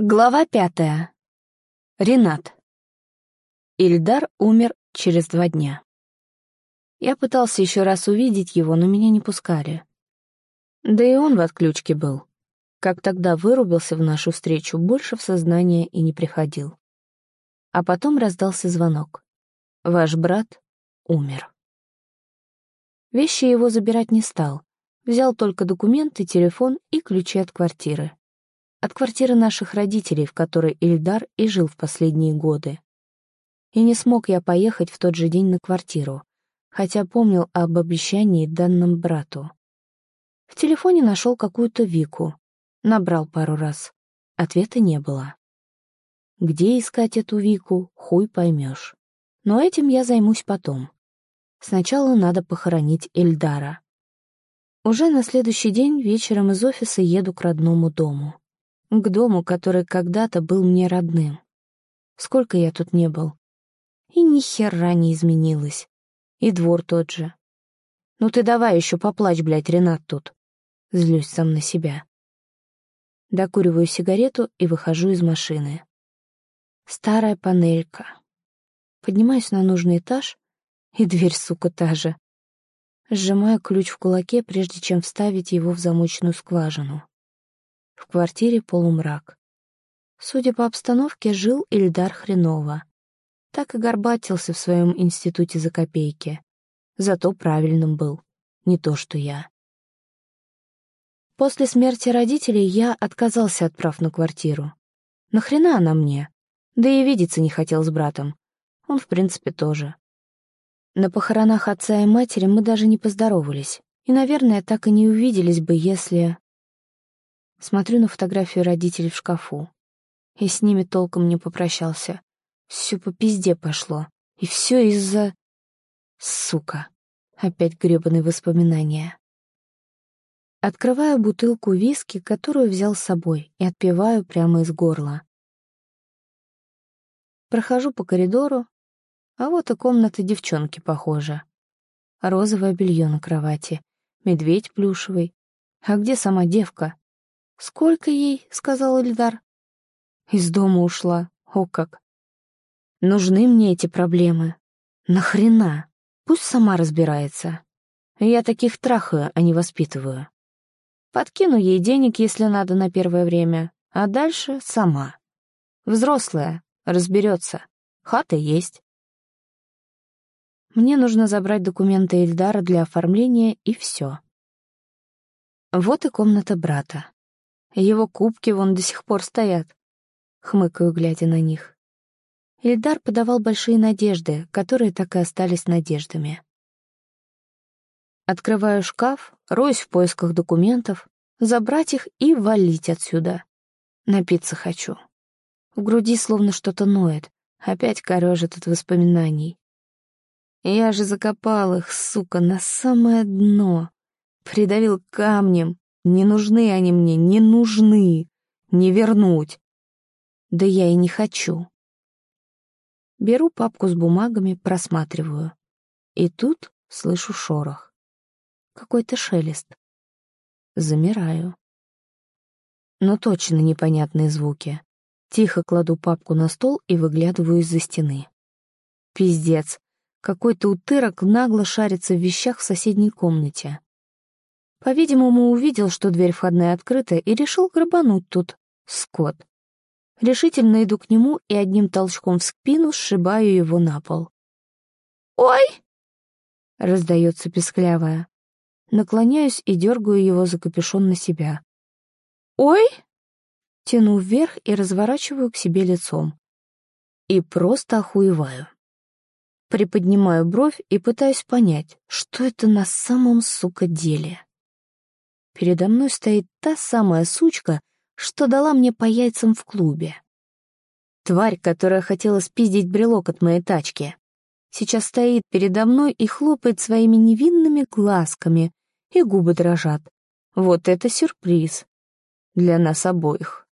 Глава пятая. Ренат. Ильдар умер через два дня. Я пытался еще раз увидеть его, но меня не пускали. Да и он в отключке был. Как тогда вырубился в нашу встречу, больше в сознание и не приходил. А потом раздался звонок. Ваш брат умер. Вещи его забирать не стал. Взял только документы, телефон и ключи от квартиры. От квартиры наших родителей, в которой Ильдар и жил в последние годы. И не смог я поехать в тот же день на квартиру, хотя помнил об обещании данном брату. В телефоне нашел какую-то Вику. Набрал пару раз. Ответа не было. Где искать эту Вику, хуй поймешь. Но этим я займусь потом. Сначала надо похоронить Эльдара. Уже на следующий день вечером из офиса еду к родному дому к дому, который когда-то был мне родным. Сколько я тут не был. И ни хера не изменилось. И двор тот же. Ну ты давай еще поплачь, блядь, Ренат тут. Злюсь сам на себя. Докуриваю сигарету и выхожу из машины. Старая панелька. Поднимаюсь на нужный этаж, и дверь, сука, та же. Сжимаю ключ в кулаке, прежде чем вставить его в замочную скважину. В квартире полумрак. Судя по обстановке, жил Ильдар хреново. Так и горбатился в своем институте за копейки. Зато правильным был. Не то, что я. После смерти родителей я отказался от прав на квартиру. Нахрена она мне? Да и видеться не хотел с братом. Он, в принципе, тоже. На похоронах отца и матери мы даже не поздоровались. И, наверное, так и не увиделись бы, если... Смотрю на фотографию родителей в шкафу. И с ними толком не попрощался. Все по пизде пошло. И все из-за... Сука. Опять гребаные воспоминания. Открываю бутылку виски, которую взял с собой, и отпиваю прямо из горла. Прохожу по коридору, а вот и комната девчонки похожа. Розовое белье на кровати, медведь плюшевый. А где сама девка? «Сколько ей?» — сказал Эльдар. «Из дома ушла. О как!» «Нужны мне эти проблемы. Нахрена? Пусть сама разбирается. Я таких трахаю, а не воспитываю. Подкину ей денег, если надо, на первое время, а дальше сама. Взрослая, разберется. Хата есть. Мне нужно забрать документы Эльдара для оформления, и все. Вот и комната брата. Его кубки вон до сих пор стоят. Хмыкаю, глядя на них. Ильдар подавал большие надежды, которые так и остались надеждами. Открываю шкаф, роюсь в поисках документов, забрать их и валить отсюда. Напиться хочу. В груди словно что-то ноет, опять корежит от воспоминаний. Я же закопал их, сука, на самое дно. Придавил камнем, не нужны они мне, не нужны. Не вернуть. Да я и не хочу. Беру папку с бумагами, просматриваю. И тут слышу шорох. Какой-то шелест. Замираю. Но точно непонятные звуки. Тихо кладу папку на стол и выглядываю из-за стены. Пиздец. Какой-то утырок нагло шарится в вещах в соседней комнате. По-видимому, увидел, что дверь входная открыта, и решил грабануть тут. Скот. Решительно иду к нему и одним толчком в спину сшибаю его на пол. «Ой!» — раздается песклявая. Наклоняюсь и дергаю его за капюшон на себя. «Ой!» — тяну вверх и разворачиваю к себе лицом. И просто охуеваю. Приподнимаю бровь и пытаюсь понять, что это на самом, сука, деле. Передо мной стоит та самая сучка, что дала мне по яйцам в клубе. Тварь, которая хотела спиздить брелок от моей тачки. Сейчас стоит передо мной и хлопает своими невинными глазками, и губы дрожат. Вот это сюрприз. Для нас обоих.